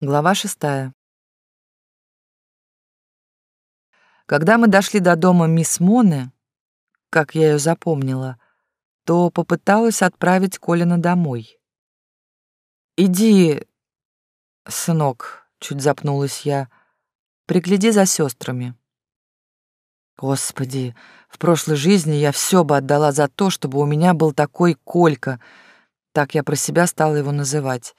Глава шестая. Когда мы дошли до дома мисс Моны, как я ее запомнила, то попыталась отправить Колина домой. «Иди, сынок», — чуть запнулась я, — «пригляди за сестрами». Господи, в прошлой жизни я все бы отдала за то, чтобы у меня был такой Колька, так я про себя стала его называть.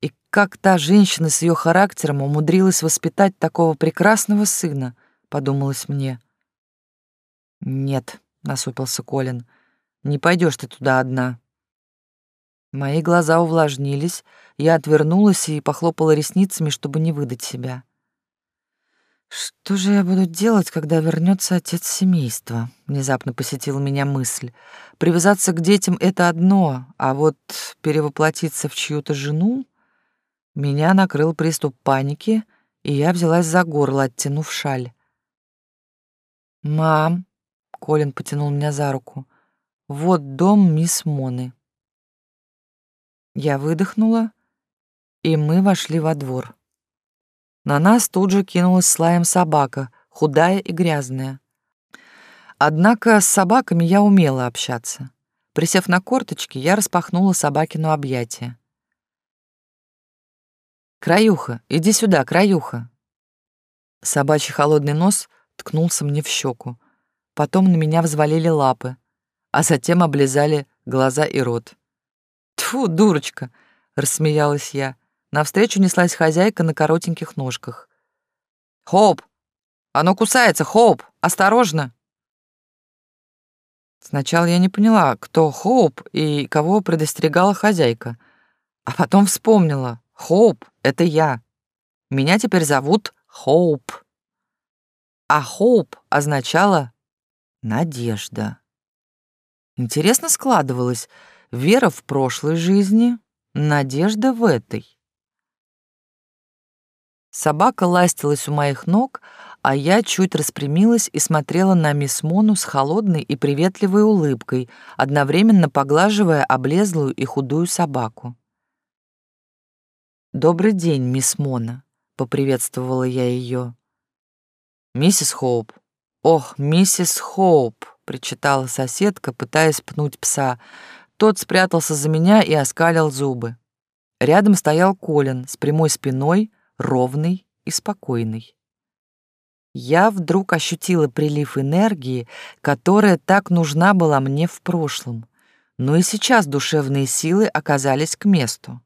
И как та женщина с ее характером умудрилась воспитать такого прекрасного сына, подумалось мне. Нет, насупился Колин, не пойдешь ты туда одна. Мои глаза увлажнились, я отвернулась и похлопала ресницами, чтобы не выдать себя. Что же я буду делать, когда вернется отец семейства? Внезапно посетила меня мысль. Привязаться к детям — это одно, а вот перевоплотиться в чью-то жену меня накрыл приступ паники, и я взялась за горло, оттянув шаль. «Мам», — Колин потянул меня за руку, — «вот дом мисс Моны». Я выдохнула, и мы вошли во двор. На нас тут же кинулась слаем собака, худая и грязная. Однако с собаками я умела общаться. Присев на корточки, я распахнула собакину объятия. «Краюха, иди сюда, Краюха!» Собачий холодный нос ткнулся мне в щеку. Потом на меня взвалили лапы, а затем облизали глаза и рот. «Тьфу, дурочка!» — рассмеялась я. Навстречу неслась хозяйка на коротеньких ножках. «Хоуп! Оно кусается, Хоуп! Осторожно!» Сначала я не поняла, кто Хоуп и кого предостерегала хозяйка, а потом вспомнила. Хоуп — это я. Меня теперь зовут Хоуп. А Хоуп означало «надежда». Интересно складывалось. Вера в прошлой жизни, надежда в этой. Собака ластилась у моих ног, а я чуть распрямилась и смотрела на мисс Мону с холодной и приветливой улыбкой, одновременно поглаживая облезлую и худую собаку. «Добрый день, мисс Мона», — поприветствовала я ее. «Миссис Хоуп». «Ох, миссис Хоуп», — причитала соседка, пытаясь пнуть пса. Тот спрятался за меня и оскалил зубы. Рядом стоял Колин с прямой спиной, ровный и спокойный. Я вдруг ощутила прилив энергии, которая так нужна была мне в прошлом, но и сейчас душевные силы оказались к месту.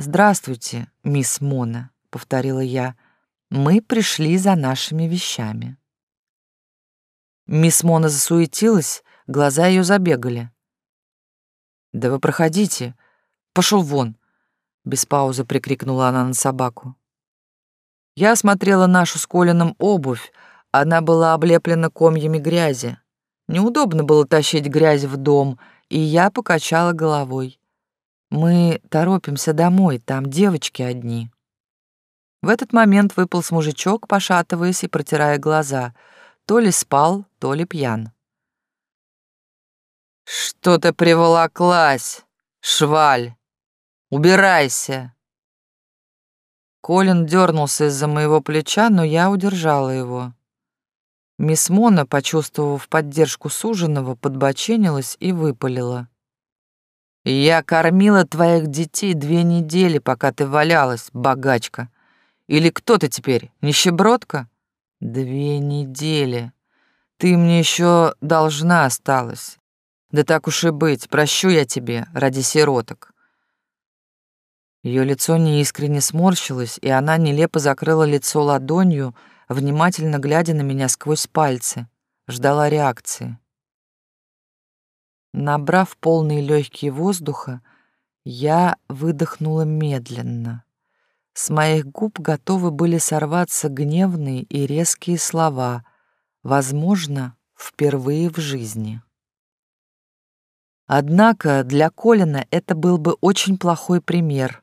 «Здравствуйте, мисс Мона», — повторила я. «Мы пришли за нашими вещами». Мисс Мона засуетилась, глаза ее забегали. «Да вы проходите. Пошел вон!» Без паузы прикрикнула она на собаку. Я осмотрела нашу с Колином обувь. Она была облеплена комьями грязи. Неудобно было тащить грязь в дом, и я покачала головой. Мы торопимся домой, там девочки одни. В этот момент выполз мужичок, пошатываясь и протирая глаза. То ли спал, то ли пьян. «Что ты приволоклась, шваль? Убирайся!» Колин дернулся из-за моего плеча, но я удержала его. Мисс Мона, почувствовав поддержку суженого, подбоченилась и выпалила. Я кормила твоих детей две недели, пока ты валялась, богачка. Или кто ты теперь, нищебродка? Две недели. Ты мне еще должна осталась. Да так уж и быть, прощу я тебе ради сироток. Ее лицо неискренне сморщилось, и она нелепо закрыла лицо ладонью, внимательно глядя на меня сквозь пальцы, ждала реакции. Набрав полные легкие воздуха, я выдохнула медленно. С моих губ готовы были сорваться гневные и резкие слова, возможно, впервые в жизни. Однако для Колина это был бы очень плохой пример,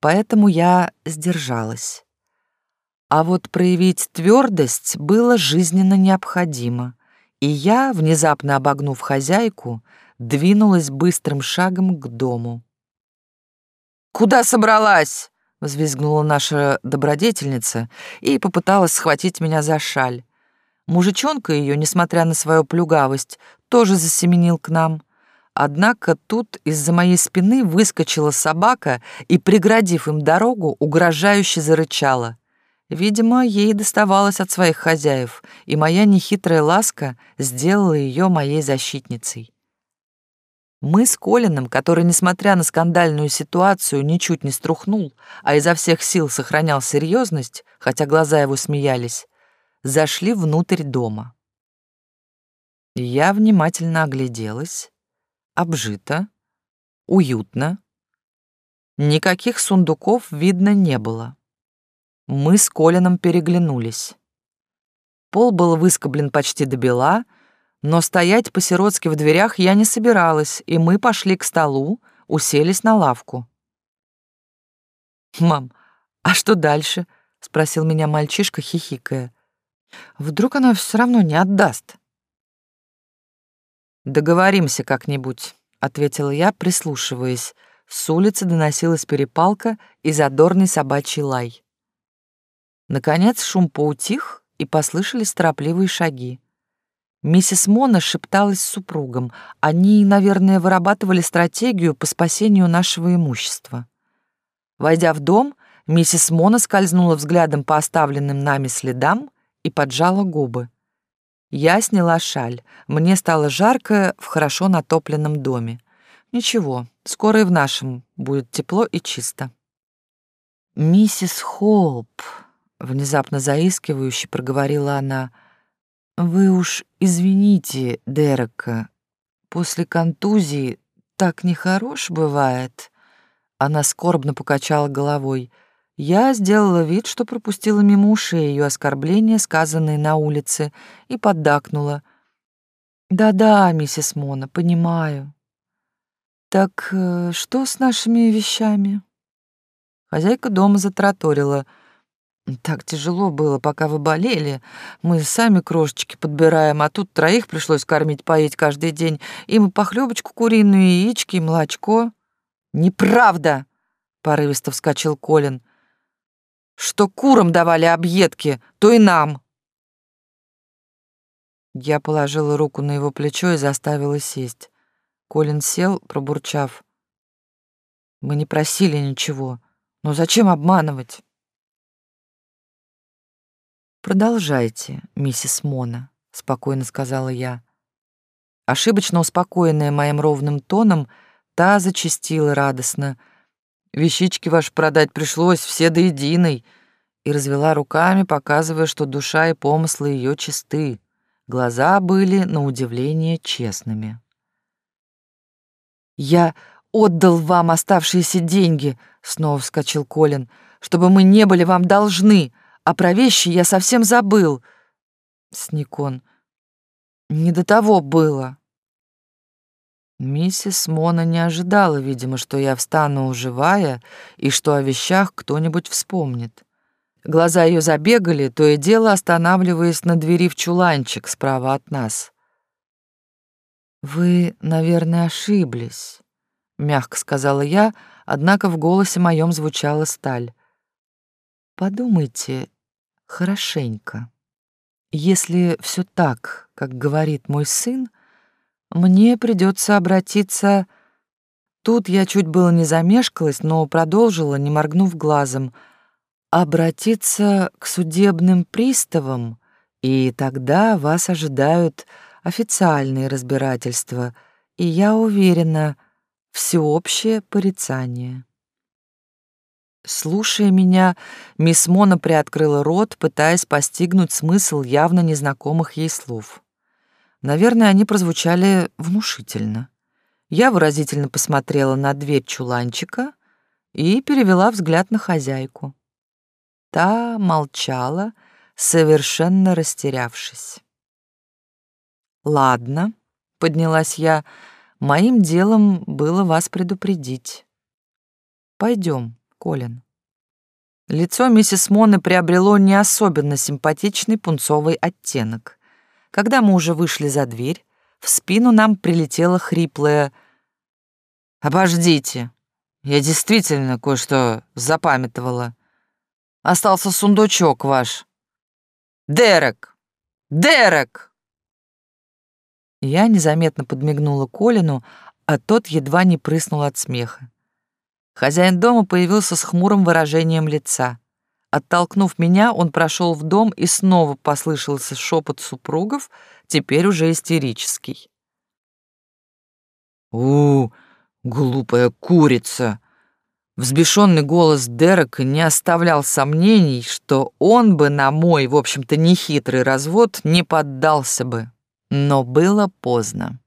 поэтому я сдержалась. А вот проявить твердость было жизненно необходимо, и я, внезапно обогнув хозяйку, двинулась быстрым шагом к дому. «Куда собралась?» взвизгнула наша добродетельница и попыталась схватить меня за шаль. Мужичонка ее, несмотря на свою плюгавость, тоже засеменил к нам. Однако тут из-за моей спины выскочила собака и, преградив им дорогу, угрожающе зарычала. Видимо, ей доставалось от своих хозяев, и моя нехитрая ласка сделала ее моей защитницей. Мы с Колином, который, несмотря на скандальную ситуацию, ничуть не струхнул, а изо всех сил сохранял серьезность, хотя глаза его смеялись, зашли внутрь дома. Я внимательно огляделась. Обжито, уютно. Никаких сундуков видно не было. Мы с Колином переглянулись. Пол был выскоблен почти до бела, но стоять по-сиротски в дверях я не собиралась, и мы пошли к столу, уселись на лавку. «Мам, а что дальше?» — спросил меня мальчишка, хихикая. «Вдруг она все равно не отдаст?» «Договоримся как-нибудь», — ответила я, прислушиваясь. С улицы доносилась перепалка и задорный собачий лай. Наконец шум поутих, и послышались торопливые шаги. Миссис Мона шепталась с супругом. Они, наверное, вырабатывали стратегию по спасению нашего имущества. Войдя в дом, миссис Мона скользнула взглядом по оставленным нами следам и поджала губы. Я сняла шаль. Мне стало жарко в хорошо натопленном доме. Ничего, скоро и в нашем будет тепло и чисто. «Миссис Холп», — внезапно заискивающе проговорила она, — «Вы уж извините, Дерека, после контузии так нехорош бывает». Она скорбно покачала головой. Я сделала вид, что пропустила мимо ушей ее оскорбления, сказанные на улице, и поддакнула. «Да-да, миссис Мона, понимаю». «Так э, что с нашими вещами?» Хозяйка дома затраторила — так тяжело было, пока вы болели. Мы сами крошечки подбираем, а тут троих пришлось кормить, поить каждый день. Им похлебочку куриную, яички, и молочко. Неправда, порывисто вскочил Колин. Что курам давали объедки, то и нам. Я положила руку на его плечо и заставила сесть. Колин сел, пробурчав. Мы не просили ничего. Но зачем обманывать? «Продолжайте, миссис Мона», — спокойно сказала я. Ошибочно успокоенная моим ровным тоном, та зачастила радостно. «Вещички ваши продать пришлось, все до единой», и развела руками, показывая, что душа и помыслы ее чисты. Глаза были, на удивление, честными. «Я отдал вам оставшиеся деньги», — снова вскочил Колин, «чтобы мы не были вам должны», — а про вещи я совсем забыл. Сникон. Не до того было. Миссис Мона не ожидала, видимо, что я встану живая и что о вещах кто-нибудь вспомнит. Глаза ее забегали, то и дело останавливаясь на двери в чуланчик справа от нас. «Вы, наверное, ошиблись», — мягко сказала я, однако в голосе моем звучала сталь. «Подумайте хорошенько. Если все так, как говорит мой сын, мне придется обратиться... Тут я чуть было не замешкалась, но продолжила, не моргнув глазом. Обратиться к судебным приставам, и тогда вас ожидают официальные разбирательства, и, я уверена, всеобщее порицание. Слушая меня, мисс Мона приоткрыла рот, пытаясь постигнуть смысл явно незнакомых ей слов. Наверное, они прозвучали внушительно. Я выразительно посмотрела на дверь чуланчика и перевела взгляд на хозяйку. Та молчала, совершенно растерявшись. «Ладно», — поднялась я, — «моим делом было вас предупредить. Пойдем». Колин. Лицо миссис Моны приобрело не особенно симпатичный пунцовый оттенок. Когда мы уже вышли за дверь, в спину нам прилетело хриплое «Обождите! Я действительно кое-что запамятовала. Остался сундучок ваш. Дерек! Дерек!» Я незаметно подмигнула Колину, а тот едва не прыснул от смеха. Хозяин дома появился с хмурым выражением лица. Оттолкнув меня, он прошел в дом, и снова послышался шепот супругов, теперь уже истерический. «У, глупая курица!» Взбешенный голос Дерека не оставлял сомнений, что он бы на мой, в общем-то, нехитрый развод не поддался бы. Но было поздно.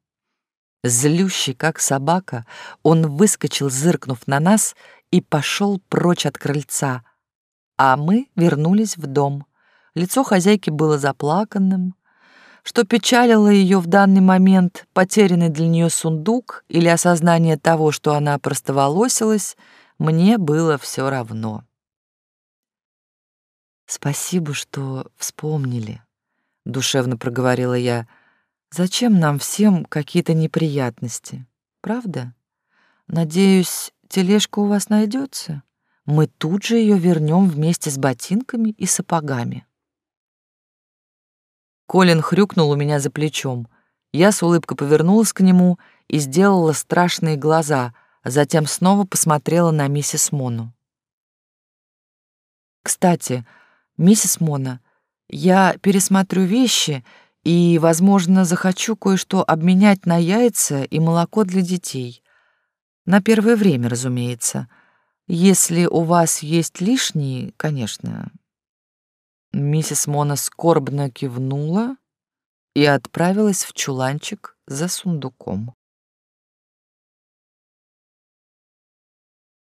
Злющий, как собака, он выскочил, зыркнув на нас, и пошел прочь от крыльца. А мы вернулись в дом. Лицо хозяйки было заплаканным. Что печалило ее в данный момент, потерянный для нее сундук или осознание того, что она простоволосилась, мне было все равно. «Спасибо, что вспомнили», — душевно проговорила я, — Зачем нам всем какие-то неприятности? Правда? Надеюсь, тележка у вас найдется. Мы тут же ее вернем вместе с ботинками и сапогами. Колин хрюкнул у меня за плечом. Я с улыбкой повернулась к нему и сделала страшные глаза, а затем снова посмотрела на миссис Мону. «Кстати, миссис Мона, я пересмотрю вещи и, возможно, захочу кое-что обменять на яйца и молоко для детей. На первое время, разумеется. Если у вас есть лишние, конечно. Миссис Мона скорбно кивнула и отправилась в чуланчик за сундуком.